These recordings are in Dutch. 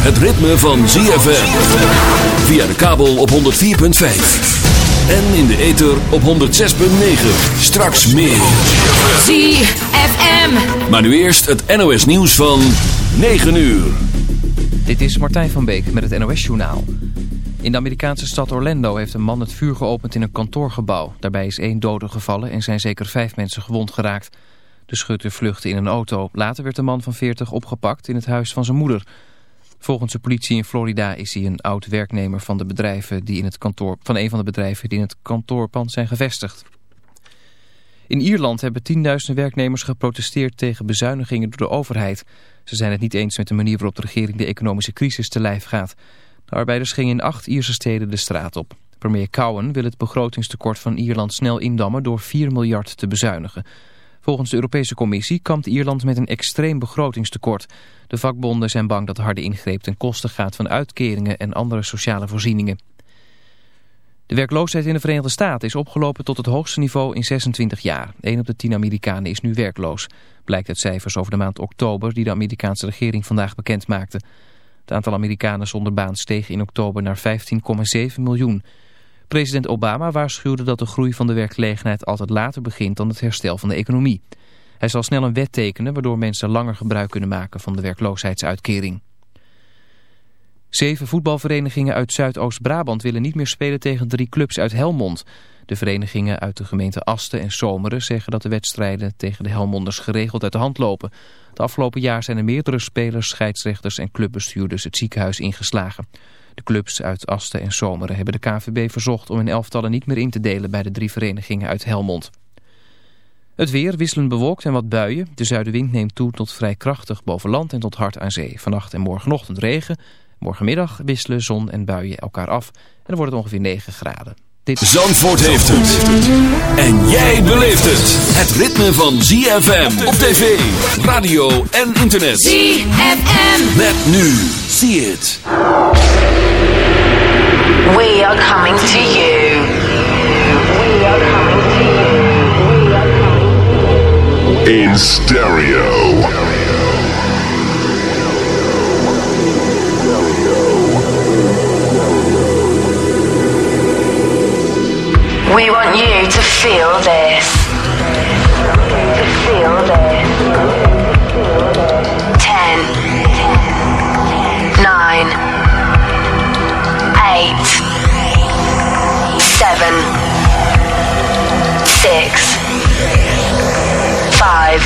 Het ritme van ZFM. Via de kabel op 104.5. En in de ether op 106.9. Straks meer. ZFM. Maar nu eerst het NOS nieuws van 9 uur. Dit is Martijn van Beek met het NOS Journaal. In de Amerikaanse stad Orlando heeft een man het vuur geopend in een kantoorgebouw. Daarbij is één dode gevallen en zijn zeker vijf mensen gewond geraakt. De schutter vluchtte in een auto. Later werd de man van 40 opgepakt in het huis van zijn moeder. Volgens de politie in Florida is hij een oud werknemer van, de bedrijven die in het kantoor, van een van de bedrijven die in het kantoorpand zijn gevestigd. In Ierland hebben tienduizenden werknemers geprotesteerd tegen bezuinigingen door de overheid. Ze zijn het niet eens met de manier waarop de regering de economische crisis te lijf gaat. De arbeiders gingen in acht Ierse steden de straat op. Premier Cowen wil het begrotingstekort van Ierland snel indammen door 4 miljard te bezuinigen. Volgens de Europese Commissie kampt Ierland met een extreem begrotingstekort. De vakbonden zijn bang dat de harde ingreep ten koste gaat van uitkeringen en andere sociale voorzieningen. De werkloosheid in de Verenigde Staten is opgelopen tot het hoogste niveau in 26 jaar. 1 op de 10 Amerikanen is nu werkloos. Blijkt uit cijfers over de maand oktober die de Amerikaanse regering vandaag bekend maakte. Het aantal Amerikanen zonder baan steeg in oktober naar 15,7 miljoen. President Obama waarschuwde dat de groei van de werkgelegenheid altijd later begint dan het herstel van de economie. Hij zal snel een wet tekenen waardoor mensen langer gebruik kunnen maken van de werkloosheidsuitkering. Zeven voetbalverenigingen uit Zuidoost-Brabant willen niet meer spelen tegen drie clubs uit Helmond. De verenigingen uit de gemeente Asten en Zomeren zeggen dat de wedstrijden tegen de Helmonders geregeld uit de hand lopen. Het afgelopen jaar zijn er meerdere spelers, scheidsrechters en clubbestuurders het ziekenhuis ingeslagen. De clubs uit Asten en Zomeren hebben de KVB verzocht om hun elftallen niet meer in te delen bij de drie verenigingen uit Helmond. Het weer wisselend bewolkt en wat buien. De zuidenwind neemt toe tot vrij krachtig boven land en tot hard aan zee. Vannacht en morgenochtend regen. Morgenmiddag wisselen zon en buien elkaar af. En dan wordt het ongeveer 9 graden. Dit... Zandvoort heeft het. En jij beleeft het. Het ritme van ZFM op tv, radio en internet. ZFM. Met nu. See it. We are coming to you. We are coming to you. We are coming to you. in stereo. We want you to feel this. To feel this. Seven. Six. Five.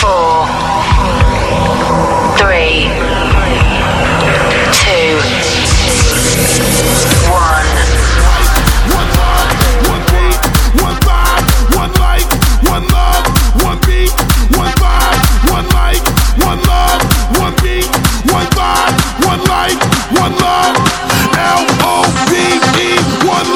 Four. Three. Two. One. One beat, one vibe, one life, one love, one beat, one vibe, one life, one love, one beat, one vibe, one life, V E, one love, one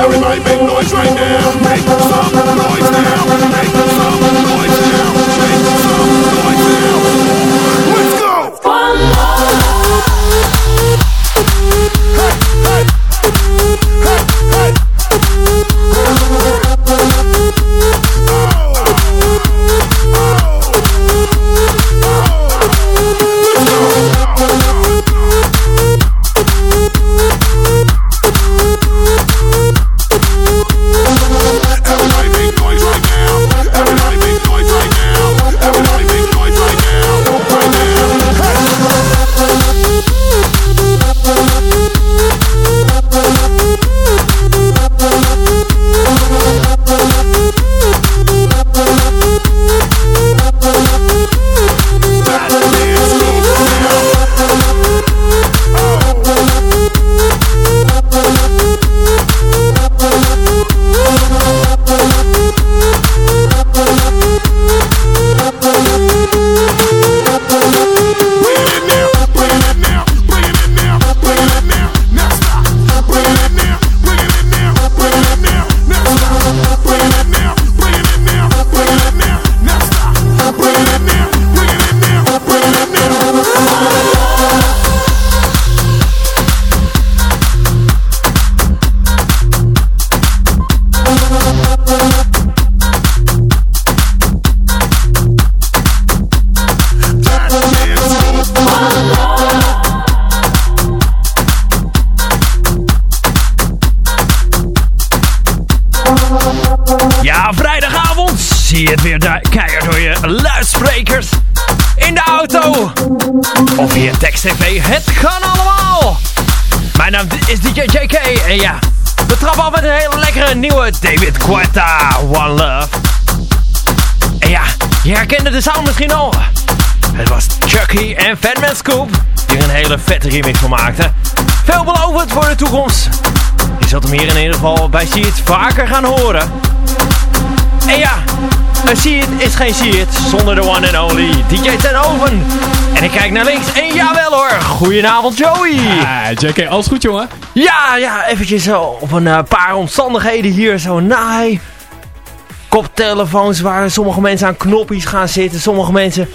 Sorry, my big noise right now. JK. En ja, we trappen af met een hele lekkere nieuwe David Guetta. One Love. En ja, je herkende de sound misschien al. Het was Chucky en Fatman Scoop. Die er een hele vette remix van maakten. Veelbelovend voor de toekomst. Je zult hem hier in ieder geval bij See It vaker gaan horen. En ja, een See It is geen See It zonder de one and only DJ Ten Oven. En ik kijk naar links en jawel hoor, goedenavond Joey. Ah, JK, alles goed jongen? Ja, ja, eventjes zo op een eh, paar omstandigheden hier zo naai. Koptelefoons waar sommige mensen aan knoppies gaan zitten. Sommige mensen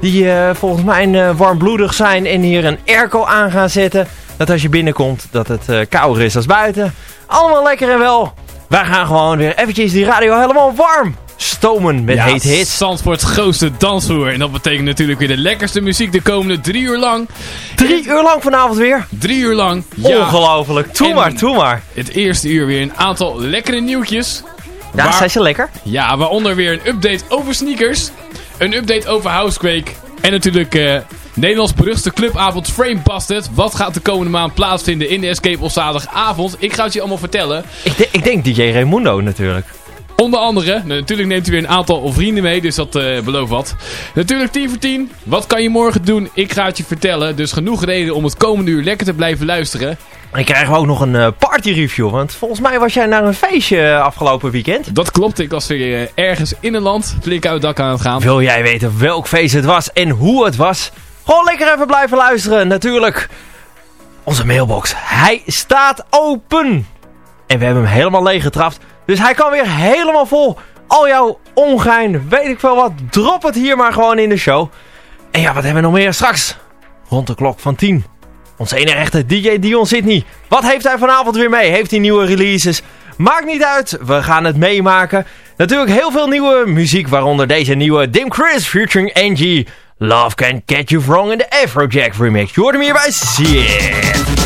die eh, volgens mij eh, warmbloedig zijn en hier een airco aan gaan zetten. Dat als je binnenkomt dat het eh, kouder is als buiten. Allemaal lekker en wel. Wij gaan gewoon weer eventjes die radio helemaal warm stomen met heet hits. Zandvoorts grootste dansvloer. En dat betekent natuurlijk weer de lekkerste muziek de komende drie uur lang. Drie uur lang vanavond weer. Drie uur lang. Ja, Ongelooflijk. Toe maar, toe maar. het eerste uur weer een aantal lekkere nieuwtjes. Ja, Waar- zijn ze lekker? Ja, waaronder weer een update over sneakers. Een update over Housequake. En natuurlijk eh Nederlands beruchte clubavond Frame Busted. Wat gaat de komende maand plaatsvinden in de Escape op zaterdagavond? Ik ga het je allemaal vertellen. Ik, de- ik denk DJ Raimundo natuurlijk. Onder andere, natuurlijk neemt u weer een aantal vrienden mee, dus dat eh belooft wat. Natuurlijk 10 voor 10. Wat kan je morgen doen? Ik ga het je vertellen. Dus genoeg reden om het komende uur lekker te blijven luisteren. En krijgen we ook nog een eh, party review. Want volgens mij was jij naar een feestje eh, afgelopen weekend. Dat klopt, ik was weer ergens in een land, flink uit het dak aan het gaan. Wil jij weten welk feest het was en hoe het was? Gewoon lekker even blijven luisteren. Natuurlijk, onze mailbox. Hij staat open. En we hebben hem helemaal leeggetrapt. Dus hij kan weer helemaal vol. Al jouw ongein, weet ik veel wat. Drop het hier maar gewoon in de show. En ja, wat hebben we nog meer straks? Rond de klok van 10. Onze ene echte DJ Dion Sydney. Wat heeft hij vanavond weer mee? Heeft hij nieuwe releases? Maakt niet uit, we gaan het meemaken. Natuurlijk heel veel nieuwe muziek, waaronder deze nieuwe Dim Chris featuring Angie. Love Can Get You Wrong in de Afrojack remix. Je hoort hem hier bij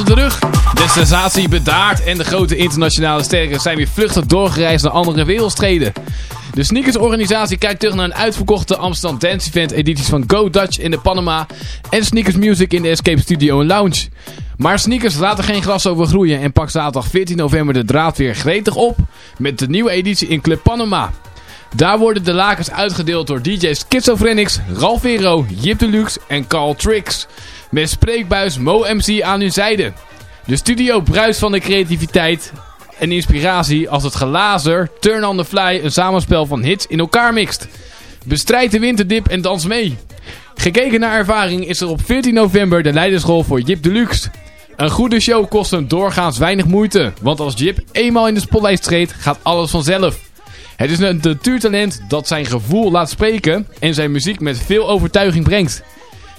achter de. De sensatie bedaard en de grote internationale sterren zijn weer vluchtig doorgereisd naar andere wereldsteden. De sneakersorganisatie kijkt terug naar een uitverkochte Amsterdam Dance Event edities van Go Dutch in de Panama en Sneakers Music in de Escape Studio en Lounge. Maar sneakers laten geen gras over groeien en pakt zaterdag 14 november de draad weer gretig op met de nieuwe editie in Club Panama. Daar worden de lakens uitgedeeld door DJ's Schizophrenics, Ralph Vero, Jip Deluxe en Carl Tricks. Met spreekbuis Mo MC aan hun zijde. De studio bruist van de creativiteit en inspiratie als het gelazer Turn on the Fly een samenspel van hits in elkaar mixt. Bestrijd de winterdip en dans mee. Gekeken naar ervaring is er op 14 november de leidersrol voor Jip Deluxe. Een goede show kost hem doorgaans weinig moeite, want als Jip eenmaal in de spotlight treedt, gaat alles vanzelf. Het is een natuurtalent dat zijn gevoel laat spreken en zijn muziek met veel overtuiging brengt.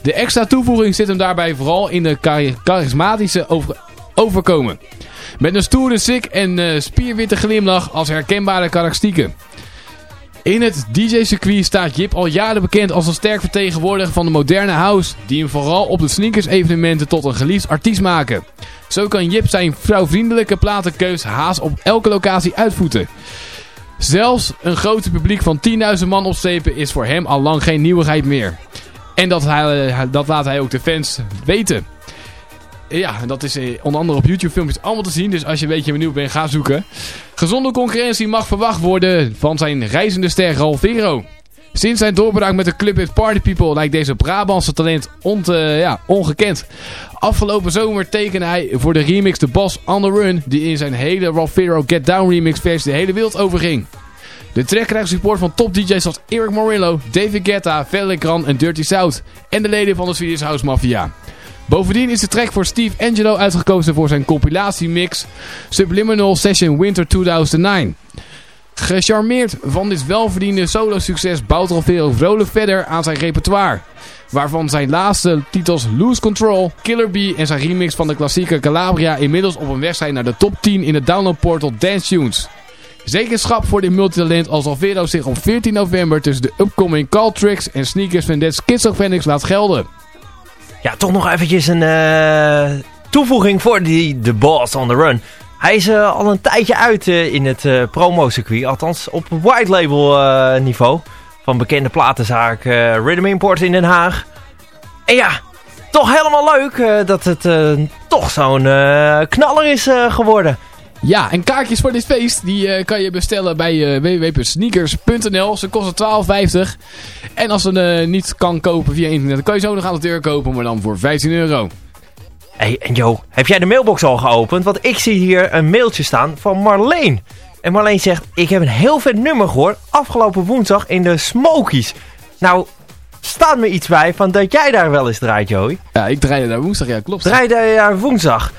De extra toevoeging zit hem daarbij vooral in de chari- charismatische over- overkomen. Met een stoere sik en eh, spierwitte glimlach als herkenbare karakteristieken. In het DJ-circuit staat Jip al jaren bekend als een sterk vertegenwoordiger van de moderne house, die hem vooral op de sneakers-evenementen tot een geliefd artiest maken. Zo kan Jip zijn vrouwvriendelijke platenkeus haast op elke locatie uitvoeten. Zelfs een grote publiek van 10.000 man opstepen is voor hem al lang geen nieuwigheid meer. En dat, eh, dat laat hij ook de fans weten. Ja, en dat is eh, onder andere op YouTube filmpjes allemaal te zien. Dus als je een beetje benieuwd bent, ga zoeken. Gezonde concurrentie mag verwacht worden van zijn reizende ster Ralph Vero. Sinds zijn doorbraak met de club met Party People lijkt deze Brabantse talent eh, ja, ongekend. Afgelopen zomer tekende hij voor de remix The Boss on the Run, die in zijn hele Ralph Vero Get Down remix versie de hele wereld overging. De track krijgt support van top DJ's als Eric Morillo, David Guetta, Velikran en Dirty South en de leden van de Swedish House Mafia. Bovendien is de track voor Steve Angelo uitgekozen voor zijn compilatiemix Subliminal Session Winter 2009. Gecharmeerd van dit welverdiende solo-succes bouwt Alvero vrolijk verder aan zijn repertoire. Waarvan zijn laatste titels Lose Control, Killer Bee en zijn remix van de klassieke Calabria inmiddels op een weg zijn naar de top 10 in het downloadportal Dance Tunes. Zekerschap voor dit multitalent als Alvero zich op 14 november tussen de upcoming Call Tricks en sneakers van Dead Schizophrenics laat gelden. Ja, toch nog eventjes een eh, toevoeging voor die The Boss on the Run. Hij is eh, al een tijdje uit eh, in het promo-circuit. Althans op white label niveau. Van bekende platenzaak Rhythm Import in Den Haag. En ja, toch helemaal leuk dat het toch zo'n knaller is geworden. Ja, en kaartjes voor dit feest die eh, kan je bestellen bij eh, www.sneakers.nl. Ze kosten 12,50. En als je eh, niet kan kopen via internet, dan kan je zo nog aan de deur kopen, maar dan voor 15 euro. Hey, en Jo, heb jij de mailbox al geopend? Want ik zie hier een mailtje staan van Marleen. En Marleen zegt, ik heb een heel vet nummer gehoord afgelopen woensdag in de Smokies. Nou, staat me iets bij van dat jij daar wel eens draait, Joey. Ja, ik draaide daar woensdag, ja klopt. Draaide daar woensdag?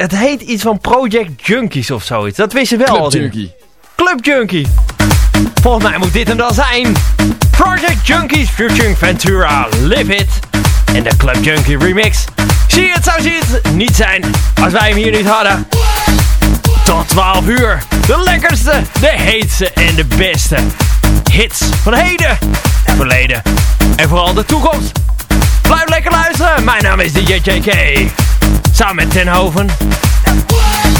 Het heet iets van Project Junkies of zoiets. Dat wist je wel. Club Junkie. Club Junkie. Volgens mij moet dit hem dan zijn. Project Junkies featuring Ventura, Live It. En de Club Junkie remix. Zie je, het zou zie het niet zijn als wij hem hier niet hadden. Tot 12 uur. De lekkerste, de heetste en de beste. Hits van heden en verleden. En vooral de toekomst. Blijf lekker luisteren. Mijn naam is DJ JK. Samen met Tenhoven.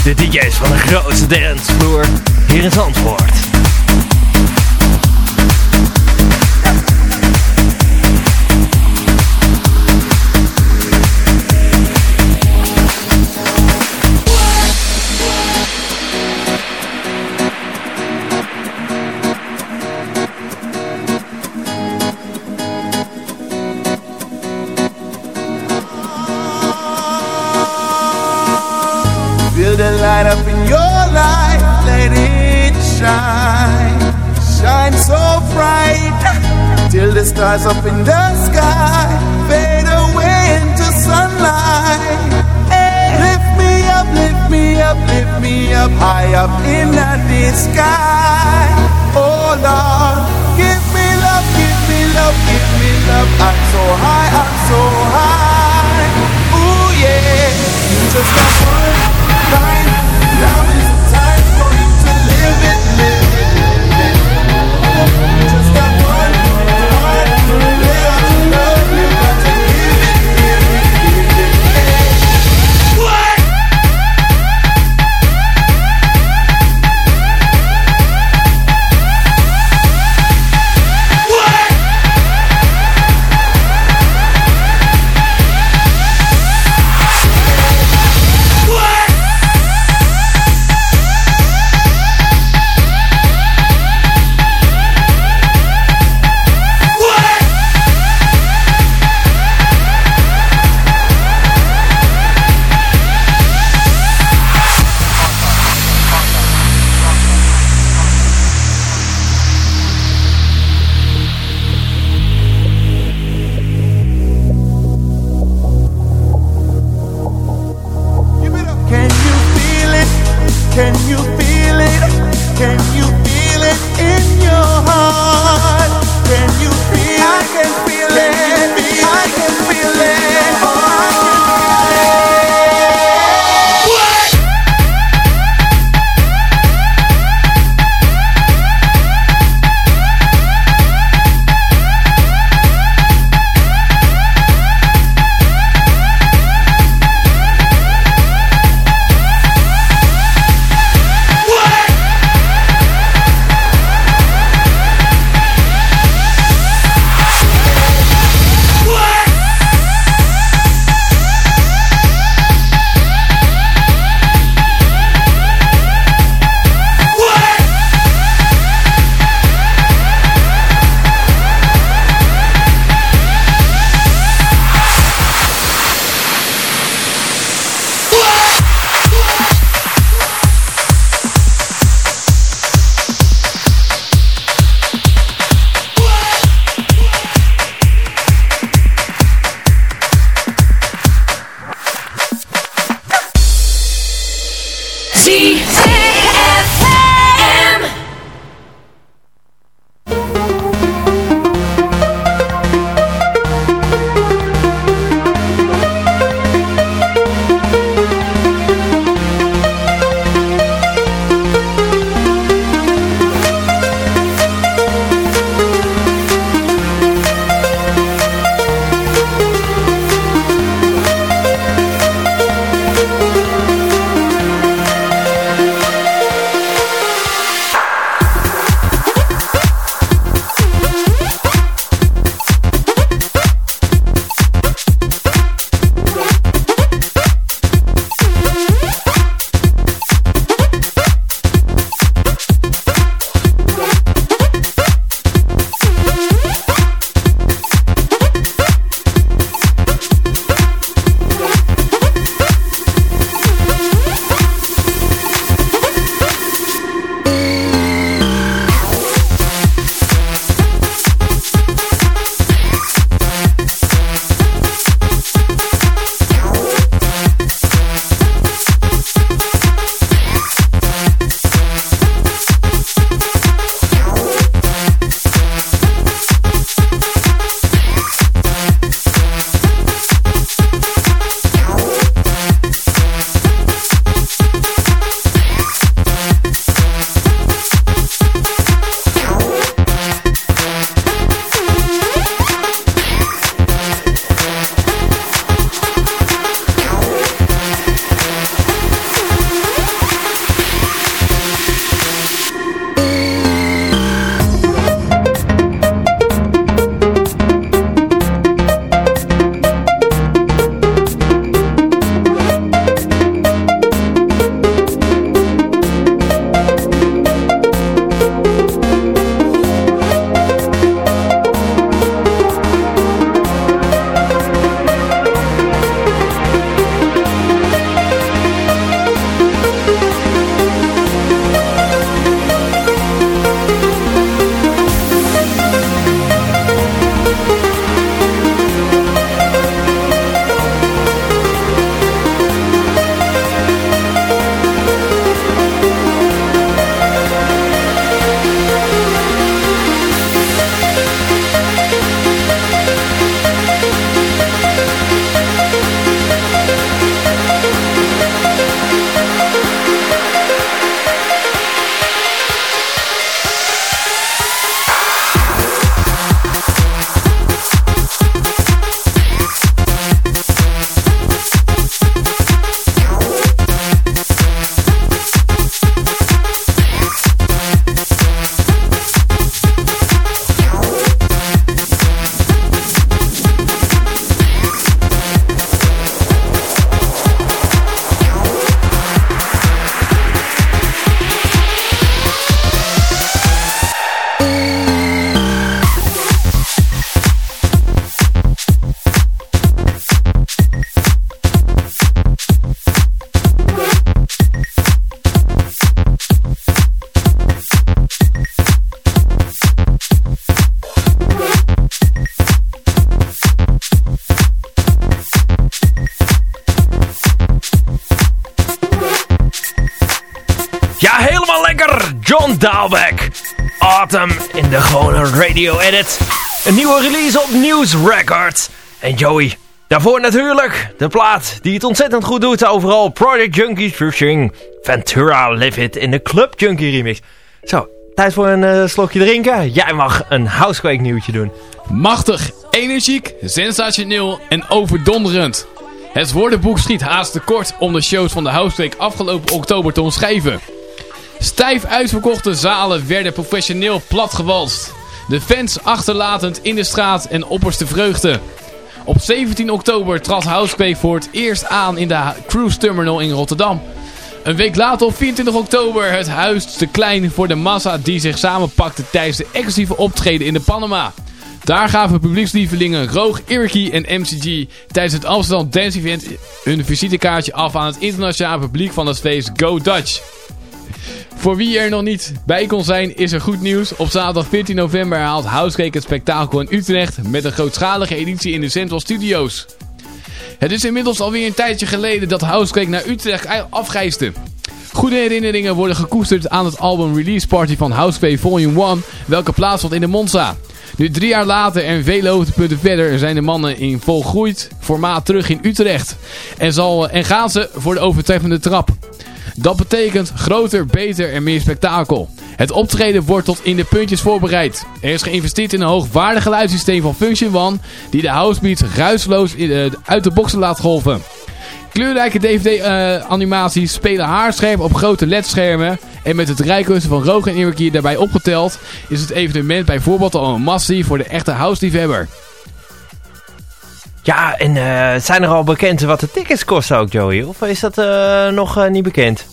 De DJ's van de grootste dancevloer hier in Zandvoort. Shine. Shine so bright till the stars up in the sky fade away into sunlight. Lift me up, lift me up, lift me up high up in the sky. Oh Lord, give me love, give me love, give me love. I'm so high, I'm so high. Ooh yeah, just got one John Dalbeck. Autumn in de gewone radio edit. Een nieuwe release op News Records. En Joey, daarvoor natuurlijk de plaat die het ontzettend goed doet overal. Project Junkie featuring Ventura Live It in de Club Junkie remix. Zo, tijd voor een eh, slokje drinken. Jij mag een Housequake nieuwtje doen. Machtig, energiek, sensationeel en overdonderend. Het woordenboek schiet haast tekort om de shows van de Housequake afgelopen oktober te omschrijven. Stijf uitverkochte zalen werden professioneel platgewalst. De fans achterlatend in de straat en opperste vreugde. Op 17 oktober trad Housequake voor het eerst aan in de Cruise Terminal in Rotterdam. Een week later op 24 oktober het huis te klein voor de massa die zich samenpakte tijdens de exclusieve optreden in de Panama. Daar gaven publiekslievelingen Roog, Irky en MCG tijdens het Amsterdam Dance Event hun visitekaartje af aan het internationale publiek van het feest Go Dutch. Voor wie er nog niet bij kon zijn, is er goed nieuws. Op zaterdag 14 november haalt Housecake het spektakel in Utrecht met een grootschalige editie in de Central Studios. Het is inmiddels alweer een tijdje geleden dat Housecake naar Utrecht afgeiste. Goede herinneringen worden gekoesterd aan het album release party van Housecake Volume 1, welke plaatsvond in de Monza. Nu drie jaar later en vele hoogtepunten verder zijn de mannen in volgroeid formaat terug in Utrecht. En, zal, en gaan ze voor de overtreffende trap. Dat betekent groter, beter en meer spektakel. Het optreden wordt tot in de puntjes voorbereid. Er is geïnvesteerd in een hoogwaardig geluidssysteem van Function One... die de housebeats ruisloos uit de boxen laat golven. Kleurrijke DVD-animaties spelen haarscherp op grote LED-schermen... en met het rijkhussen van Roog en Iwerkier daarbij opgeteld... is het evenement bijvoorbeeld al een massie voor de echte house-liefhebber. Ja, en uh, zijn er al bekend wat de tickets kosten ook, Joey? Of is dat nog niet bekend?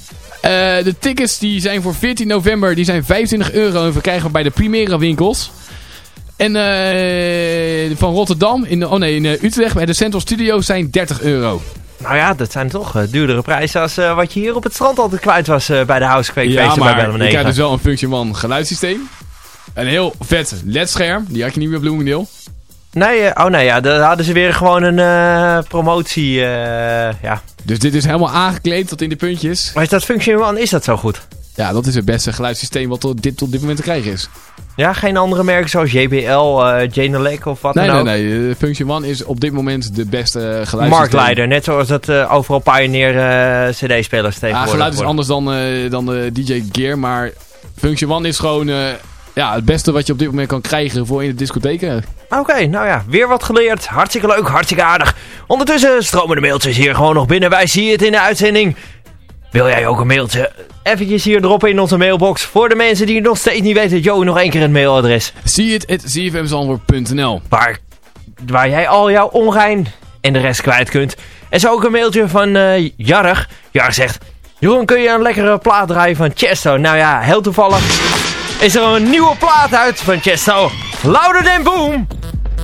De tickets die zijn voor 14 november die zijn 25 euro en verkrijgen bij de Primera winkels. En van Rotterdam, in, oh nee, in Utrecht bij de Central Studios zijn 30 euro. Nou ja, dat zijn toch duurdere prijzen als wat je hier op het strand altijd kwijt was bij de Housequake ja, maar bij Bellum 9. je krijgt dus wel een Function One geluidssysteem. Een heel vet LED-scherm, die had je niet meer op Bloomingdale. Nee, uh, oh nee, ja, daar hadden ze weer gewoon een uh, promotie, uh, ja. Dus dit is helemaal aangekleed tot in de puntjes. Maar is dat Function One, is dat zo goed? Ja, dat is het beste geluidssysteem wat tot dit, tot dit moment te krijgen is. Ja, geen andere merken zoals JBL, uh, Janelec of wat nee, dan ook? Nee, nee, Function One is op dit moment de beste geluidssysteem. Marktleider, net zoals dat overal Pioneer cd-spelers tegenwoordig Ja, geluid is anders dan, dan de DJ Gear, maar Function One is gewoon ja, het beste wat je op dit moment kan krijgen voor in de discotheken. Oké, nou ja, weer wat geleerd. Hartstikke leuk, hartstikke aardig. Ondertussen stromen de mailtjes hier gewoon nog binnen. Wij zien het in de uitzending. Wil jij ook een mailtje? Eventjes hier droppen in onze mailbox. Voor de mensen die nog steeds niet weten, Joe, nog één keer een mailadres. Zie het, het Waar, waar jij al jouw ongein en de rest kwijt kunt. En zo ook een mailtje van uh, Jarrig. Jarrig zegt... Jeroen, kun je een lekkere plaat draaien van Chesto? Nou ja, heel toevallig is er een nieuwe plaat uit van Chesto. Louder Than Boom.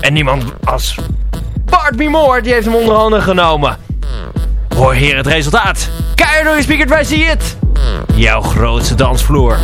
En niemand als Bart B. Moore, die heeft hem onder handen genomen. Hoor hier het resultaat. Keihard door je speaker, wij zie het. Jouw grootste dansvloer.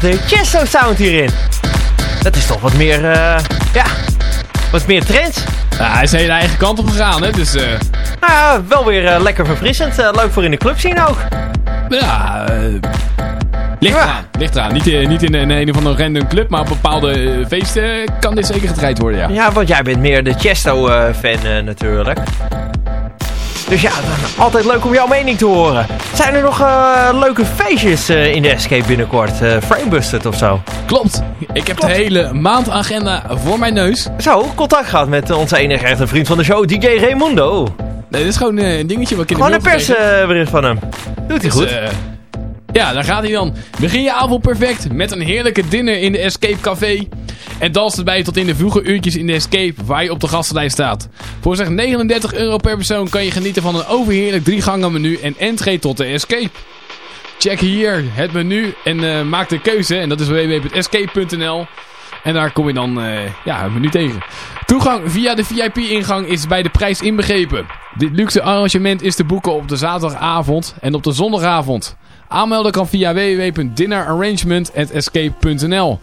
De Chesto sound hierin. Dat is toch wat meer, eh, ja, wat meer trends. Ja, hij is hele eigen kant op gegaan, hè. Dus, eh Nou ja, wel weer eh, lekker verfrissend. Leuk voor in de club zien ook. ja... ligt Ja. eraan. Ligt eraan. Niet, eh, niet in een, een of andere random club, maar op bepaalde feesten kan dit zeker gedraaid worden, ja. Ja, want jij bent meer de Chesto-fan natuurlijk. Dus ja, altijd leuk om jouw mening te horen. Zijn er nog eh, leuke feestjes eh, in de Escape binnenkort? Eh Framebusted of zo? Klopt. Ik heb de hele maandagenda voor mijn neus. Zo, contact gehad met onze enige echte vriend van de show, DJ Raimundo. Nee, dit is gewoon een dingetje wat ik in de Gewoon een persbericht van hem. Doet hij Dus, goed. ja, daar gaat hij dan. Begin je avond perfect met een heerlijke dinner in de Escape Café. En dans erbij tot in de vroege uurtjes in de Escape waar je op de gastenlijst staat. Voor zeg 39 euro per persoon kan je genieten van een overheerlijk drie gangen menu en entree tot de Escape. Check hier het menu en eh, maak de keuze. En dat is www.escape.nl. En daar kom je dan eh, ja, menu tegen. Toegang via de VIP-ingang is bij de prijs inbegrepen. Dit luxe arrangement is te boeken op de zaterdagavond en op de zondagavond. Aanmelden kan via www.dinnerarrangement.escape.nl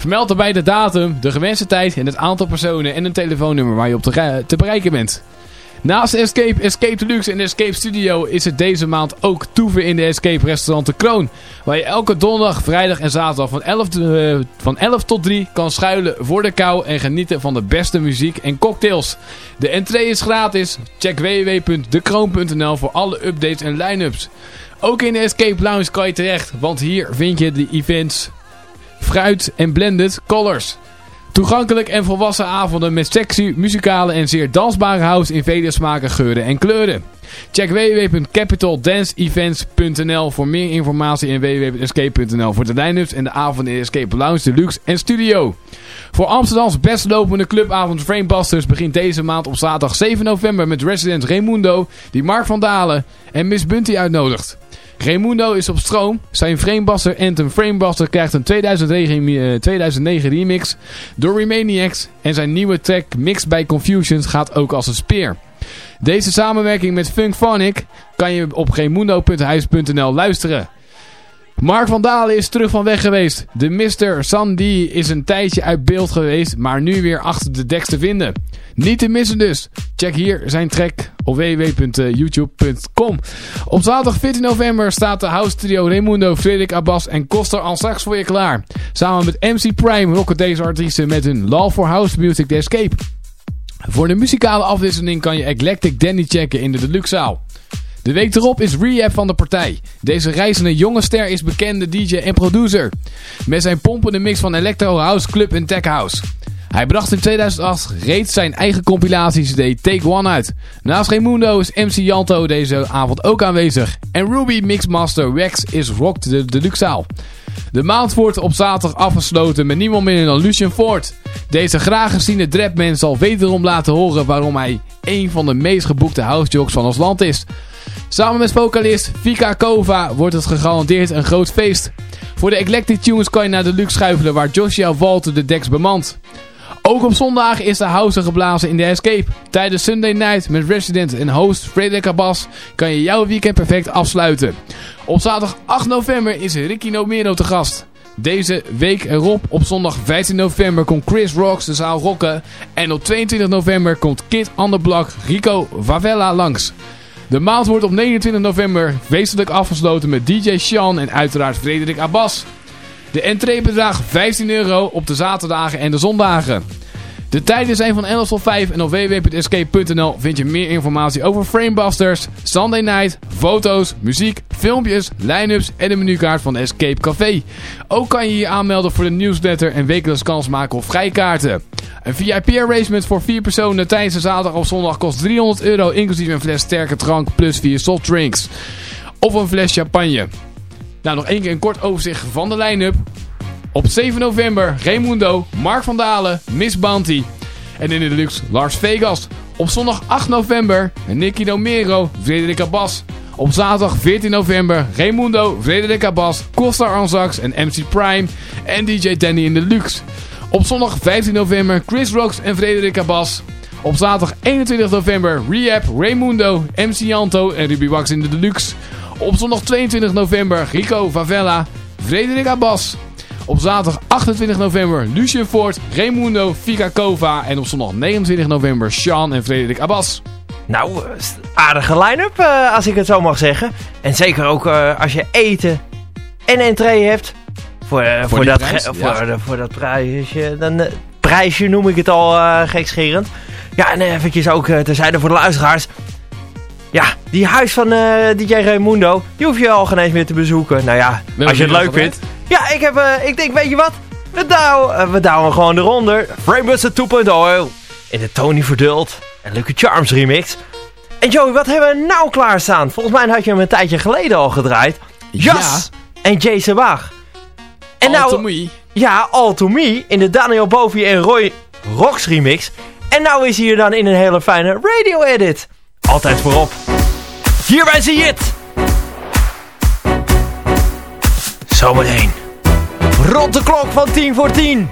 Vermeld daarbij de datum, de gewenste tijd en het aantal personen en een telefoonnummer waar je op te, re- te bereiken bent. Naast Escape, Escape Deluxe en Escape Studio is het deze maand ook toeven in de Escape Restaurant De Kroon. Waar je elke donderdag, vrijdag en zaterdag van 11, eh, van 11 tot 3 kan schuilen voor de kou en genieten van de beste muziek en cocktails. De entree is gratis. Check www.dekroon.nl voor alle updates en line-ups. Ook in de Escape Lounge kan je terecht, want hier vind je de events fruit en blended colors. Toegankelijk en volwassen avonden met sexy, muzikale en zeer dansbare house in vele smaken, geuren en kleuren. Check www.capitaldanceevents.nl voor meer informatie en www.escape.nl voor de line-ups en de avonden in Escape Lounge, Deluxe en Studio. Voor Amsterdams best lopende clubavond Framebusters begint deze maand op zaterdag 7 november met resident Raimundo, die Mark van Dalen en Miss Bunty uitnodigt. Raimundo is op stroom. Zijn Framebuster Anthem Framebuster krijgt een 2009, eh, 2009 remix door Remaniacs. En zijn nieuwe track Mixed by Confusions gaat ook als een speer. Deze samenwerking met Funkphonic kan je op raimundo.huis.nl luisteren. Mark van Dalen is terug van weg geweest. De Mr. Sandy is een tijdje uit beeld geweest, maar nu weer achter de deks te vinden. Niet te missen dus. Check hier zijn track www.youtube.com. Op zaterdag 14 november staat de house trio Raimundo, Frederik Abbas en Koster al straks voor je klaar. Samen met MC Prime rocken deze artiesten met hun Love for House Music The Escape. Voor de muzikale afwisseling kan je Eclectic Danny checken in de Deluxe zaal. De week erop is Rehab van de partij. Deze reizende jonge ster is bekende DJ en producer. Met zijn pompende mix van electro, house, club en tech house. Hij bracht in 2008 reeds zijn eigen compilatie-cd Take One uit. Naast Raimundo is MC Janto deze avond ook aanwezig. En Ruby Mixmaster Wax is rocked de deluxe zaal. De maand wordt op zaterdag afgesloten met niemand minder dan Lucien Ford. Deze graag geziene drapman zal wederom laten horen waarom hij een van de meest geboekte housejocks van ons land is. Samen met vocalist Vika Kova wordt het gegarandeerd een groot feest. Voor de Eclectic Tunes kan je naar de luxe schuifelen waar Joshua Walter de deks bemant. Ook op zondag is de house geblazen in de Escape. Tijdens Sunday Night met resident en host Frederik Abbas kan je jouw weekend perfect afsluiten. Op zaterdag 8 november is Ricky Nomero te gast. Deze week erop, op zondag 15 november, komt Chris Rocks de zaal rocken. En op 22 november komt Kid on the Block Rico Favela langs. De maand wordt op 29 november feestelijk afgesloten met DJ Sean en uiteraard Frederik Abbas. De entree bedraagt 15 euro op de zaterdagen en de zondagen. De tijden zijn van 11 tot 5 en op www.escape.nl vind je meer informatie over Framebusters, Sunday Night, foto's, muziek, filmpjes, line-ups en de menukaart van Escape Café. Ook kan je je aanmelden voor de nieuwsletter en wekelijks kans maken op vrijkaarten. Een VIP-arrangement voor 4 personen tijdens de zaterdag of zondag kost 300 euro inclusief een fles sterke drank plus 4 softdrinks. Of een fles champagne. Nou, nog één keer een kort overzicht van de line-up. Op 7 november Raimundo, Mark van Dalen, Miss Bounty. En in de deluxe Lars Vegas. Op zondag 8 november Nicky Domero, Frederik Abbas. Op zaterdag 14 november Raimundo, Frederik Abbas, Costa Arnzax en MC Prime. En DJ Danny in de Luxe. Op zondag 15 november Chris Rocks en Frederik Abbas. Op zaterdag 21 november Rehab, Raimundo, MC Anto en Ruby Wax in de Deluxe. Op zondag 22 november Rico Favela, Frederik Abbas. Op zaterdag 28 november Lucien Ford, Raimundo, Kova. En op zondag 29 november Sean en Frederik Abbas. Nou, eh, aardige line-up eh, als ik het zo mag zeggen. En zeker ook eh, als je eten en entree hebt. Voor, voor, dat, prijs, ge- ja. voor, voor dat prijsje. Dan, prijsje noem ik het al gekscherend. Ja, en eventjes ook terzijde voor de luisteraars. Ja, die huis van eh, DJ Raimundo, die hoef je al geen eens meer te bezoeken. Nou ja, als je het leuk vindt. Ja, ik, heb, eh, ik denk, weet je wat? We douwen, eh, we douwen gewoon eronder. Framebuster 2.0 in de Tony Verdult en Lucky Charms remix. En Joey, wat hebben we nou klaarstaan? Volgens mij had je hem een tijdje geleden al gedraaid. Jas en Jason Waag. En All nou, to me. ja, All To Me in de Daniel Bovi en Roy Rocks remix. En nou is hij hier dan in een hele fijne radio edit. Altijd voorop. Hierbij zie je het. Zometeen. Rond de klok van 10 voor 10.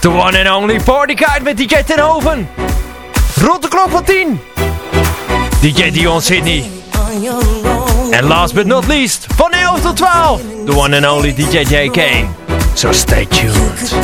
The one and only party guide met DJ Tenhoven. Rond de klok van 10. DJ Dion Sydney. En last but not least, van 11 tot 12. The one and only DJ JK. So stay tuned.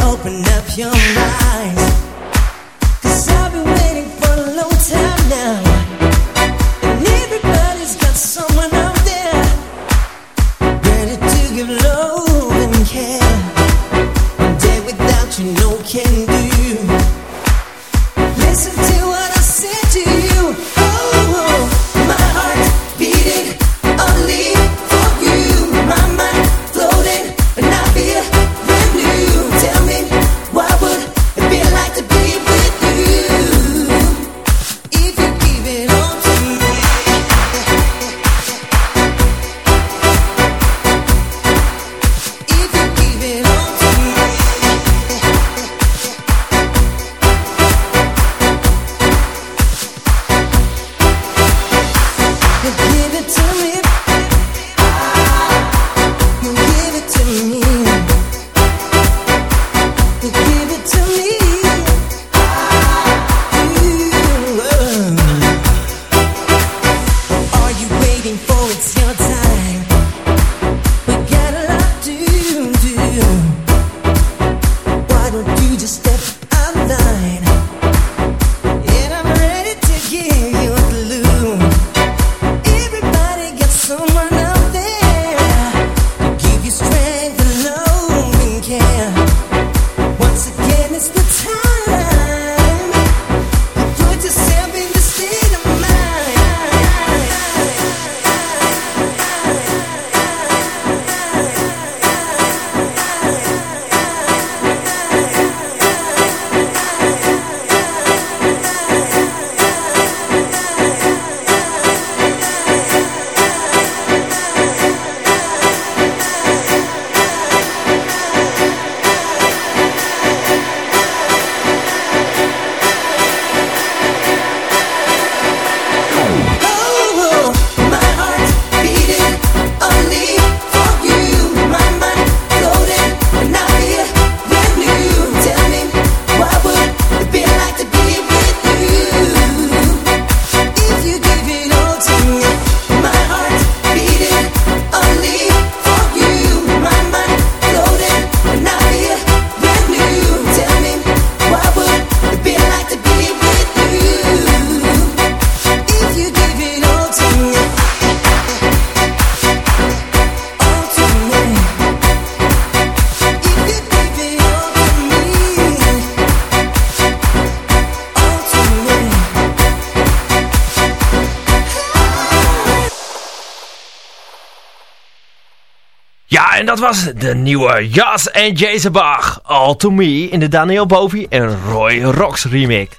Was de nieuwe Jas en Jason Bach. All to Me in de Daniel Bovi en Roy Rocks remix.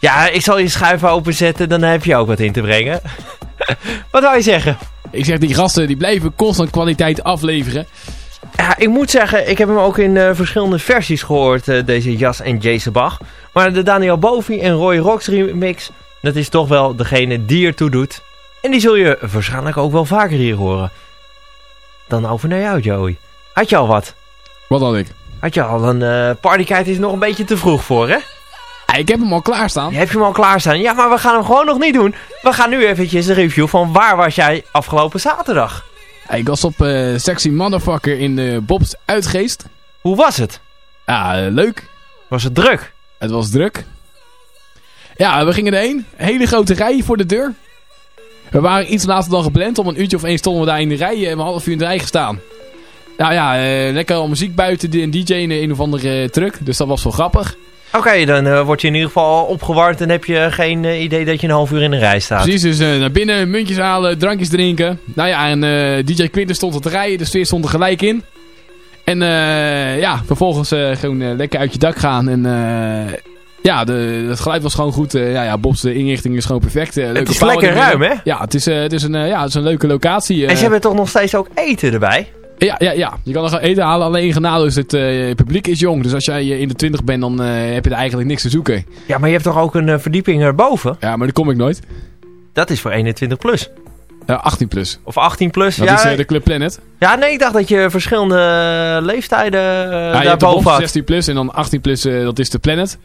Ja, ik zal je schuif openzetten, dan heb je ook wat in te brengen. wat wou je zeggen? Ik zeg, die gasten die blijven constant kwaliteit afleveren. Ja, ik moet zeggen, ik heb hem ook in eh, verschillende versies gehoord, eh, deze Jas en Jason Bach. Maar de Daniel Bovi en Roy Rocks remix, dat is toch wel degene die ertoe doet. En die zul je waarschijnlijk ook wel vaker hier horen. Dan over naar jou, Joey. Had je al wat? Wat had ik? Had je al een uh, partykite is nog een beetje te vroeg voor, hè? Ik heb hem al klaarstaan. Heb je hem al klaarstaan? Ja, maar we gaan hem gewoon nog niet doen. We gaan nu eventjes een review van waar was jij afgelopen zaterdag? Ik was op eh, Sexy Motherfucker in eh, Bob's Uitgeest. Hoe was het? Ja, leuk. Was het druk? Het was druk. Ja, we gingen erheen. Een hele grote rij voor de deur. We waren iets later dan gepland. Om een uurtje of één stonden we daar in de rij. En we hebben een half uur in de rij gestaan. Nou ja, eh, lekker al muziek buiten. Een DJ in een of andere eh, truck. Dus dat was wel grappig. Oké, dan eh, word je in ieder geval opgewarmd en heb je geen eh, idee dat je een half uur in de rij staat. Precies, dus eh, naar binnen, muntjes halen, drankjes drinken. Nou ja, en eh, DJ Quinten stond te rijden. De sfeer stond er gelijk in. En eh, ja, vervolgens eh, gewoon eh, lekker uit je dak gaan. En eh, ja, de, het geluid was gewoon goed. Eh, ja, ja, Bob's de inrichting is gewoon perfect. Eh, leuke het is lekker ruim, hè? Ja, het is, eh, het is, een, ja, het is een leuke locatie. En ze hebben toch nog steeds ook eten erbij? Ja, ja, ja, je kan er gewoon eten halen. Alleen genade is het publiek is jong. Dus als jij in de 20 bent, dan heb je er eigenlijk niks te zoeken. Ja, maar je hebt toch ook een verdieping erboven? Ja, maar daar kom ik nooit. Dat is voor 21 plus. Ja, 18 plus. Of 18 plus. Dat ja, is eh, de Club Planet. ja, nee, ik dacht dat je verschillende leeftijden Ja, daarboven boven had. 16 plus en dan 18 plus, dat is de Planet.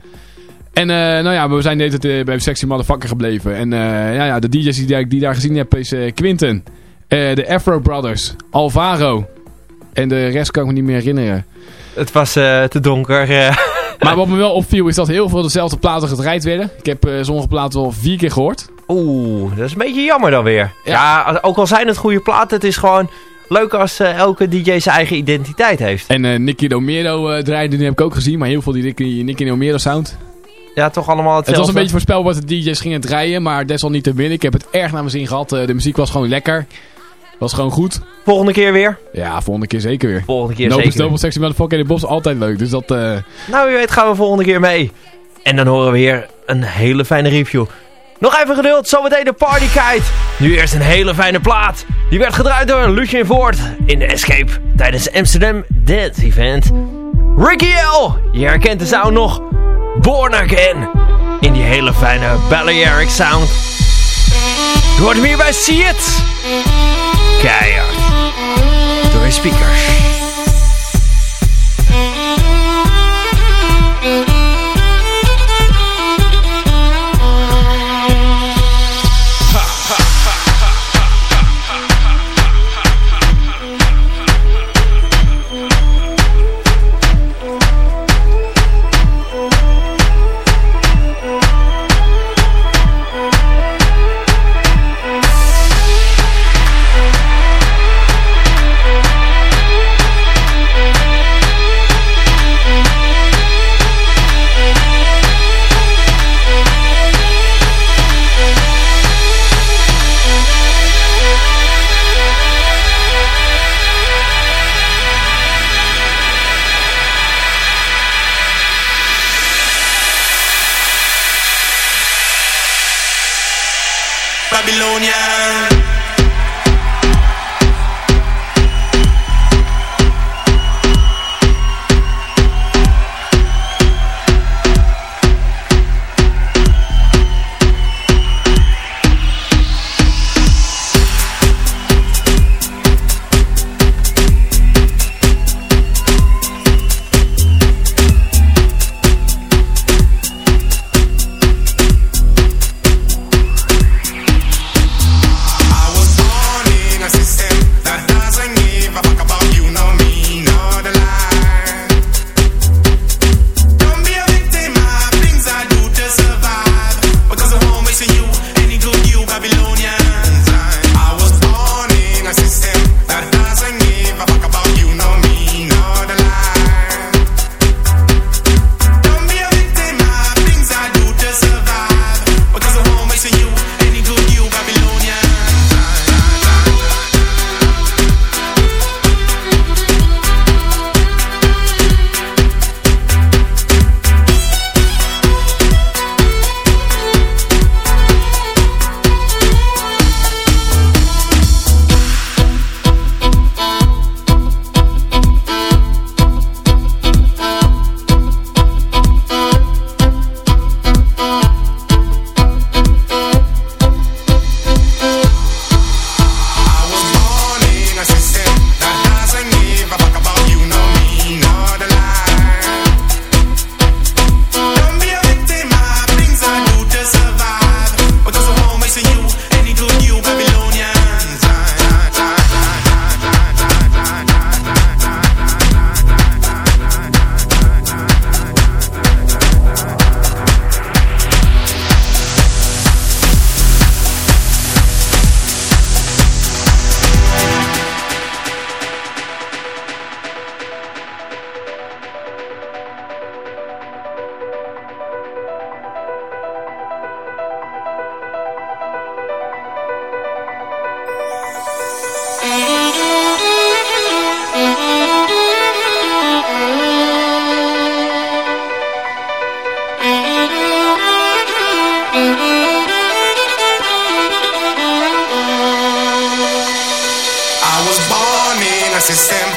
En eh, nou ja, we zijn de hele tijd eh, bij Sexy Motherfucker gebleven. En eh, ja, ja, de DJ's die, ik die daar gezien heb is eh, Quinten, de Afro Brothers, Alvaro. En de rest kan ik me niet meer herinneren. Het was te donker. Maar wat me wel opviel is dat heel veel dezelfde platen gedraaid werden. Ik heb sommige platen wel vier keer gehoord. Oeh, dat is een beetje jammer dan weer. Ja, Ja. ook al zijn het goede platen, het is gewoon leuk als elke DJ zijn eigen identiteit heeft. En Nicky Romero eh draaide, die heb ik ook gezien. Maar heel veel die Nicky, Nicky Romero sound. Ja, toch allemaal hetzelfde. Het was een beetje voorspelbaar wat de DJ's gingen draaien. Maar desalniettemin, ik heb het erg naar mijn zin gehad. Eh, de muziek was gewoon lekker. Was gewoon goed. Volgende keer weer? Ja, volgende keer zeker weer. Volgende keer Nobel zeker. Nobel Sexy Motherfucker in de Bos altijd leuk. Dus dat... eh, Nou, wie weet gaan we volgende keer mee. En dan horen we hier een hele fijne review. Nog even geduld, zometeen de partykite. Nu eerst een hele fijne plaat. Die werd gedraaid door Lucien Voort in de Escape tijdens Amsterdam Dance Event. Ricky L, je herkent de sound nog. Born Again in die hele fijne Balearic sound. Je hoort hem hier bij See It. Keihard. Door je speakers.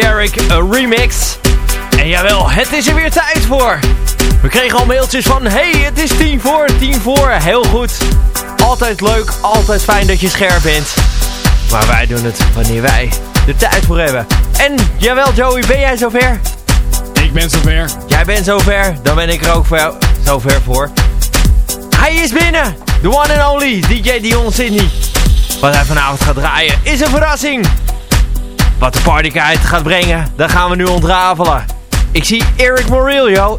Balearic eh, remix. En jawel, het is er weer tijd voor. We kregen al mailtjes van, hey, het is tien voor, tien voor. Heel goed. Altijd leuk, altijd fijn dat je scherp bent. Maar wij doen het wanneer wij de tijd voor hebben. En jawel Joey, ben jij zover? Ik ben zover. Jij bent zover, dan ben ik er ook voor zover voor. Hij is binnen! The one and only DJ Dion Sydney. Wat hij vanavond gaat draaien is een verrassing. Wat de partykite gaat brengen, dat gaan we nu ontrafelen. Ik zie Eric Morillo.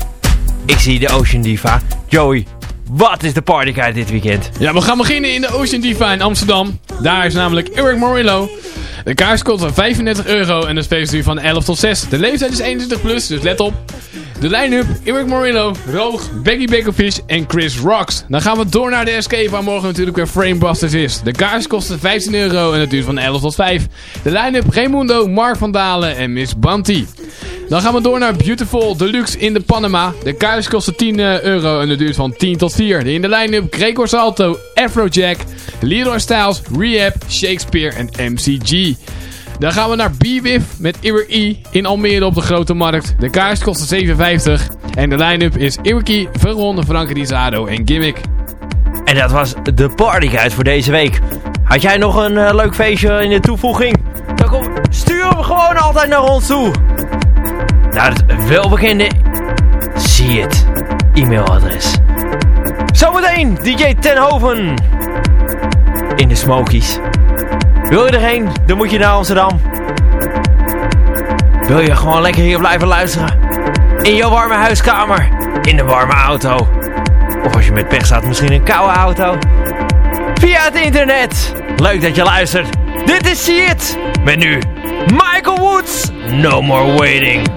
Ik zie de Ocean Diva. Joey, wat is de partykite dit weekend? Ja, we gaan beginnen in de Ocean Diva in Amsterdam. Daar is namelijk Eric Morillo. De kaars kost 35 euro en de feestduur van 11 tot 6. De leeftijd is 21 plus, dus let op. De line-up, Eric Morillo, Roog, Becky Bakerfish en Chris Rocks. Dan gaan we door naar de Escape, waar morgen natuurlijk weer Framebusters is. De kaars kosten 15 euro en het duurt van 11 tot 5. De line-up, Raimundo, Mark van Dalen en Miss Banty. Dan gaan we door naar Beautiful Deluxe in de Panama. De kaars kost 10 euro en het duurt van 10 tot 4. In de line-up Gregor Salto, Afrojack, Leroy Styles, Rehab, Shakespeare en MCG. Dan gaan we naar B-Wif met Eric E in Almere op de Grote Markt. De kaars kost 7,50. En de line-up is Eric E, Veron, Frank Rizado en Gimmick. En dat was de partykite voor deze week. Had jij nog een eh, leuk feestje in de toevoeging? Dan kom, stuur hem gewoon altijd naar ons toe. Naar het welbekende Zie het e-mailadres. Zometeen DJ Tenhoven in de Smokies. Wil je erheen? Dan moet je naar Amsterdam. Wil je gewoon lekker hier blijven luisteren? In jouw warme huiskamer. In de warme auto. Of als je met pech staat, misschien een koude auto. Via het internet. Leuk dat je luistert. Dit is See It. Met nu Michael Woods. No More Waiting.